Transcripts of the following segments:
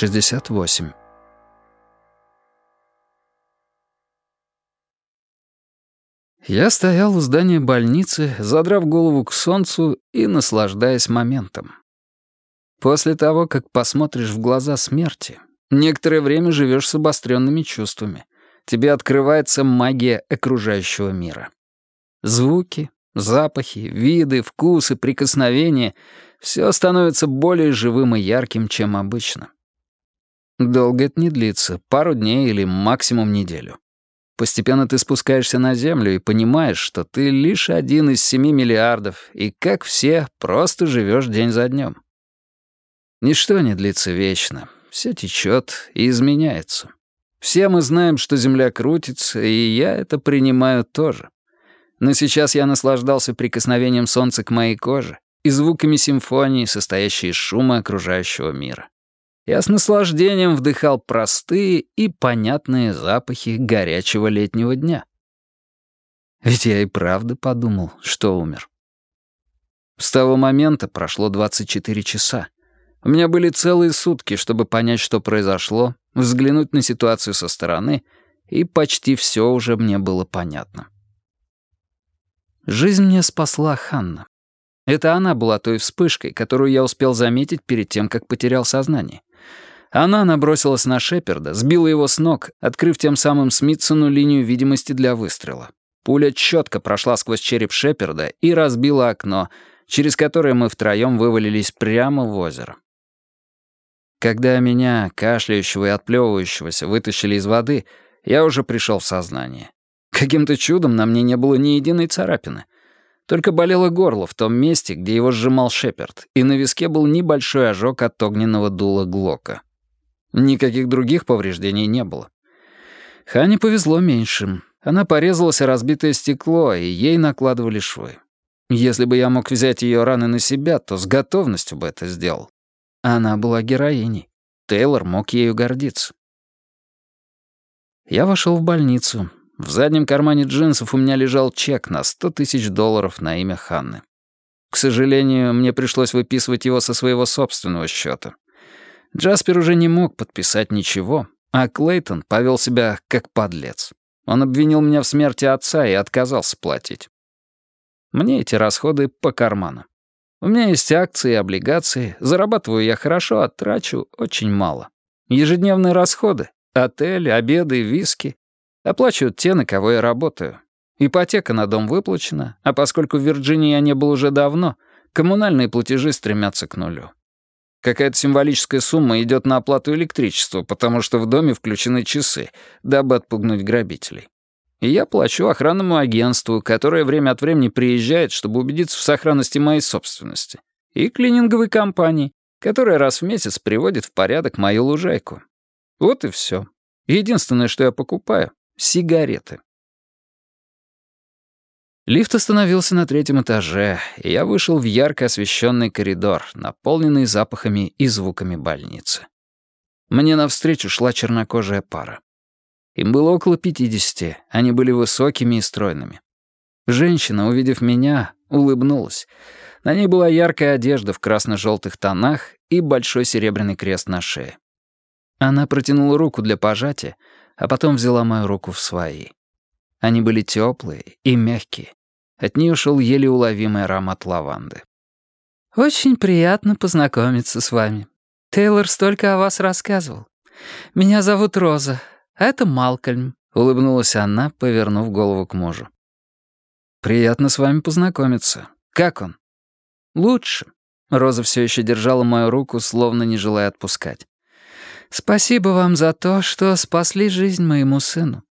68. Я стоял у здания больницы, задрав голову к солнцу и наслаждаясь моментом. После того, как посмотришь в глаза смерти, некоторое время живешь с обостренными чувствами. Тебе открывается магия окружающего мира. Звуки, запахи, виды, вкусы, прикосновения — все становится более живым и ярким, чем обычно. Долго это не длится, пару дней или максимум неделю. Постепенно ты спускаешься на землю и понимаешь, что ты лишь один из семи миллиардов, и, как все, просто живешь день за днем. Ничто не длится вечно, все течет и изменяется. Все мы знаем, что Земля крутится, и я это принимаю тоже. Но сейчас я наслаждался прикосновением солнца к моей коже и звуками симфонии, состоящей из шума окружающего мира. Я с наслаждением вдыхал простые и понятные запахи горячего летнего дня. Ведь я и правда подумал, что умер. С того момента прошло 24 часа. У меня были целые сутки, чтобы понять, что произошло, взглянуть на ситуацию со стороны, и почти все уже мне было понятно. Жизнь мне спасла Ханна. Это она была той вспышкой, которую я успел заметить перед тем, как потерял сознание. Она набросилась на Шеперда, сбила его с ног, открыв тем самым Смитсону линию видимости для выстрела. Пуля четко прошла сквозь череп Шеперда и разбила окно, через которое мы втроем вывалились прямо в озеро. Когда меня, кашляющего и отплевывающегося, вытащили из воды, я уже пришел в сознание. Каким-то чудом на мне не было ни единой царапины. Только болело горло в том месте, где его сжимал Шеперд, и на виске был небольшой ожог от огненного дула Глока. Никаких других повреждений не было. Хане повезло меньшим. Она порезалась о разбитое стекло, и ей накладывали швы. Если бы я мог взять ее раны на себя, то с готовностью бы это сделал. Она была героиней. Тейлор мог ею гордиться. Я вошел в больницу. В заднем кармане джинсов у меня лежал чек на 100 тысяч долларов на имя Ханны. К сожалению, мне пришлось выписывать его со своего собственного счета. Джаспер уже не мог подписать ничего, а Клейтон повел себя как подлец. Он обвинил меня в смерти отца и отказался платить. Мне эти расходы по карману. У меня есть акции и облигации, зарабатываю я хорошо, а трачу очень мало. Ежедневные расходы — отель, обеды, виски — оплачивают те, на кого я работаю. Ипотека на дом выплачена, а поскольку в Вирджинии я не был уже давно, коммунальные платежи стремятся к нулю. Какая-то символическая сумма идет на оплату электричества, потому что в доме включены часы, дабы отпугнуть грабителей. И я плачу охранному агентству, которое время от времени приезжает, чтобы убедиться в сохранности моей собственности. И клининговой компании, которая раз в месяц приводит в порядок мою лужайку. Вот и все. Единственное, что я покупаю — сигареты. Лифт остановился на третьем этаже, и я вышел в ярко освещенный коридор, наполненный запахами и звуками больницы. Мне навстречу шла чернокожая пара. Им было около пятидесяти, они были высокими и стройными. Женщина, увидев меня, улыбнулась. На ней была яркая одежда в красно-желтых тонах и большой серебряный крест на шее. Она протянула руку для пожатия, а потом взяла мою руку в свои. Они были теплые и мягкие. От нее шел еле уловимый аромат лаванды. «Очень приятно познакомиться с вами. Тейлор столько о вас рассказывал. Меня зовут Роза, а это Малкольм», — улыбнулась она, повернув голову к мужу. «Приятно с вами познакомиться. Как он?» «Лучше». Роза все еще держала мою руку, словно не желая отпускать. «Спасибо вам за то, что спасли жизнь моему сыну».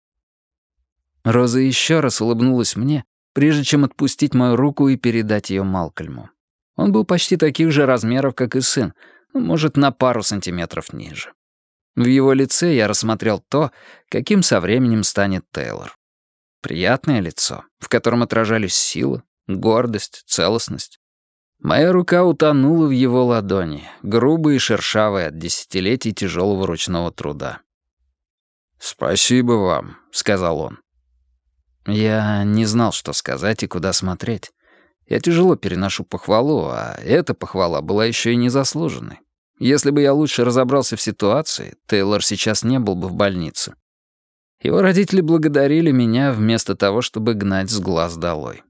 Роза еще раз улыбнулась мне, прежде чем отпустить мою руку и передать ее Малкольму. Он был почти таких же размеров, как и сын, ну, может, на пару сантиметров ниже. В его лице я рассмотрел то, каким со временем станет Тейлор. Приятное лицо, в котором отражались сила, гордость, целостность. Моя рука утонула в его ладони, грубой и шершавой от десятилетий тяжелого ручного труда. «Спасибо вам», — сказал он. Я не знал, что сказать и куда смотреть. Я тяжело переношу похвалу, а эта похвала была еще и незаслуженной. Если бы я лучше разобрался в ситуации, Тейлор сейчас не был бы в больнице. Его родители благодарили меня вместо того, чтобы гнать с глаз долой.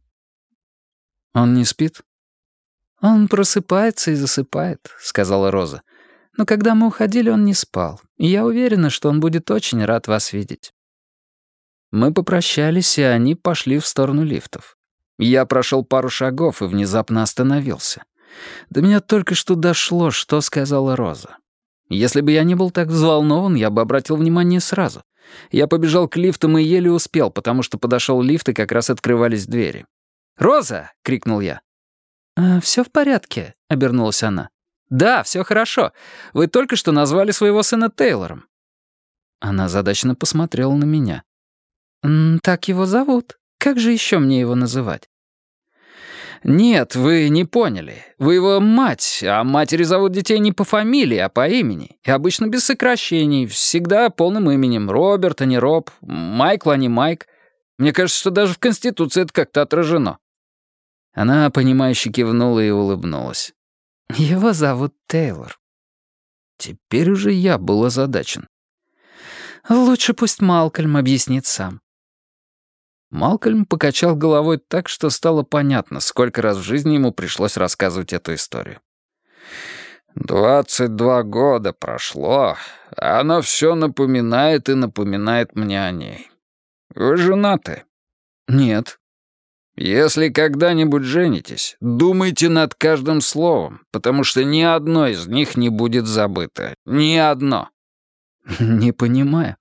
«Он не спит?» «Он просыпается и засыпает», — сказала Роза. «Но когда мы уходили, он не спал, и я уверена, что он будет очень рад вас видеть». Мы попрощались, и они пошли в сторону лифтов. Я прошел пару шагов и внезапно остановился. До меня только что дошло, что сказала Роза. Если бы я не был так взволнован, я бы обратил внимание сразу. Я побежал к лифтам и еле успел, потому что подошел лифт, и как раз открывались двери. «Роза!» — крикнул я. «А, «Все в порядке», — обернулась она. «Да, все хорошо. Вы только что назвали своего сына Тейлором». Она задачно посмотрела на меня. «Так его зовут. Как же еще мне его называть?» «Нет, вы не поняли. Вы его мать, а матери зовут детей не по фамилии, а по имени. И обычно без сокращений, всегда полным именем. Роберт, а не Роб, Майкл, а не Майк. Мне кажется, что даже в Конституции это как-то отражено». Она, понимающе кивнула и улыбнулась. «Его зовут Тейлор». Теперь уже я был озадачен. «Лучше пусть Малкольм объяснит сам». Малкольм покачал головой так, что стало понятно, сколько раз в жизни ему пришлось рассказывать эту историю. «Двадцать два года прошло, а она все напоминает и напоминает мне о ней. Вы женаты?» «Нет». «Если когда-нибудь женитесь, думайте над каждым словом, потому что ни одно из них не будет забыто. Ни одно». «Не понимаю».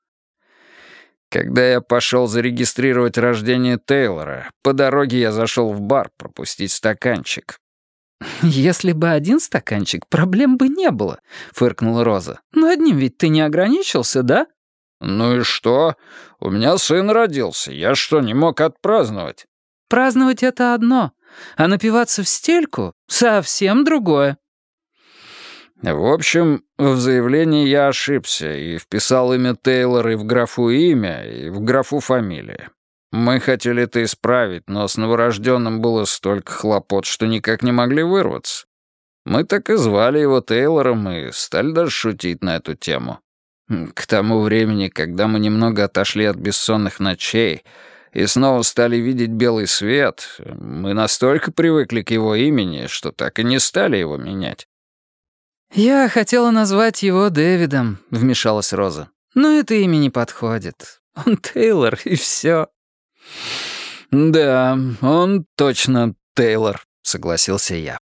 Когда я пошел зарегистрировать рождение Тейлора, по дороге я зашел в бар пропустить стаканчик. «Если бы один стаканчик, проблем бы не было», — фыркнула Роза. «Но одним ведь ты не ограничился, да?» «Ну и что? У меня сын родился. Я что, не мог отпраздновать?» Праздновать — это одно, а напиваться в стельку — совсем другое. В общем, в заявлении я ошибся и вписал имя Тейлор и в графу имя, и в графу фамилия. Мы хотели это исправить, но с новорожденным было столько хлопот, что никак не могли вырваться. Мы так и звали его Тейлором и стали даже шутить на эту тему. К тому времени, когда мы немного отошли от бессонных ночей, и снова стали видеть белый свет, мы настолько привыкли к его имени, что так и не стали его менять. «Я хотела назвать его Дэвидом», — вмешалась Роза. «Но это имя не подходит. Он Тейлор, и все». «Да, он точно Тейлор», — согласился я.